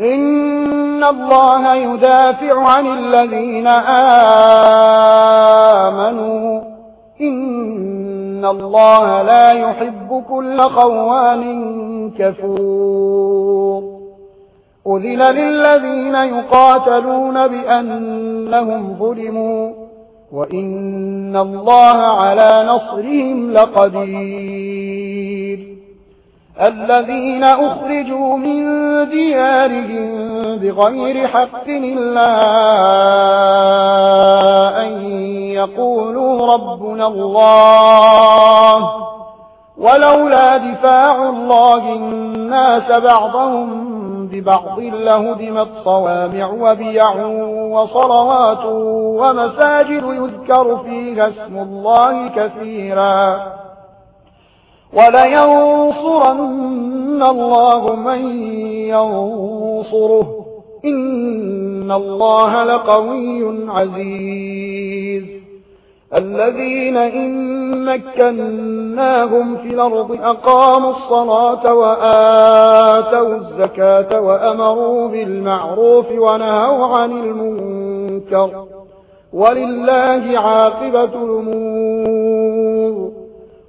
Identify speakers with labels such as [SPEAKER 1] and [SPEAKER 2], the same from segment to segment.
[SPEAKER 1] إن الله يدافع عن الذين آمنوا إن الله لا يحب كل قوان كفور أذل للذين يقاتلون بأنهم ظلموا وإن الله على نصرهم لقدير الذين أخرجوا من ديارهم بغير حق إلا أن يقولوا ربنا الله ولولا دفاع الله الناس بعضهم ببعض لهدمت صوامع وبيع وصلوات ومساجد يذكر فيها اسم الله كثيراً وَلَيَنْصُرَنَّ اللَّهُ مَنْ يَنْصُرُهُ. إِنَّ اللَّهَ لَقَوِيٌّ عَزِيزٌ. الَّذِينَ إِن مَّكَّنَّاهُمْ فِي الْأَرْضِ أَقَامُوا الصَّلَاةَ وَآتَوُا الزَّكَاةَ وَأَمَرُوا بِالْمَعْرُوفِ وَنَهَوْا عَنِ الْمُنكَرِ. وَلِلَّهِ عَاقِبَةُ الْأُمُورِ.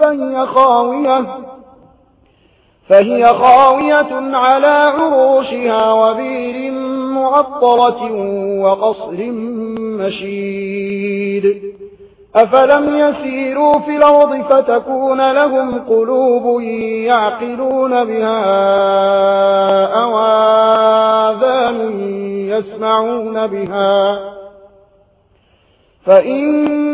[SPEAKER 1] فهي خاوية. فهي خاوية على عروشها وبير معطرة وقصر مشيد. أفلم يسيروا في الأرض فتكون لهم قلوب يعقلون بها أوآذان يسمعون بها. فإن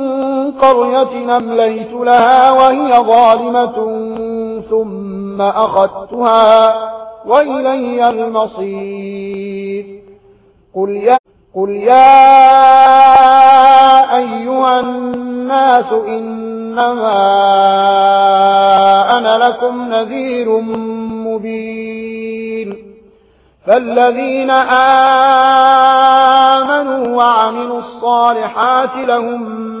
[SPEAKER 1] قرية نمليت لها وهي ظالمة ثم أخذتها وإلي المصير. قل يا, قل يا أيها الناس إنما أنا لكم نذير مبين. فالذين آمنوا وعملوا الصالحات لهم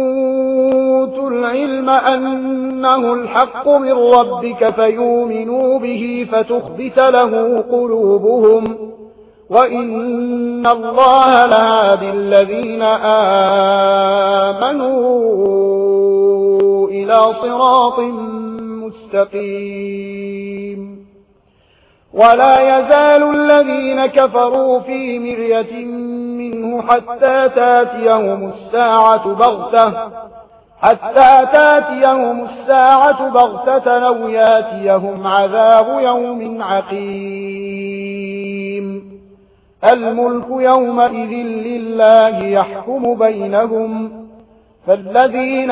[SPEAKER 1] أوتوا العلم أنه الحق من ربك فيؤمنوا به فتخبت له قلوبهم وإن الله لَهَادِ الذين آمنوا إلى صراط مستقيم ولا يزال الذين كفروا في مرية منه حتى تأتيهم الساعة بغتة حتى تاتيهم الساعة بغتة أو ياتيهم عذاب يوم عقيم. الملك يومئذ لله يحكم بينهم. فالذين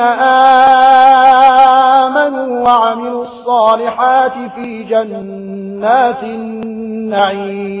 [SPEAKER 1] آمنوا وعملوا الصالحات في جنات النعيم.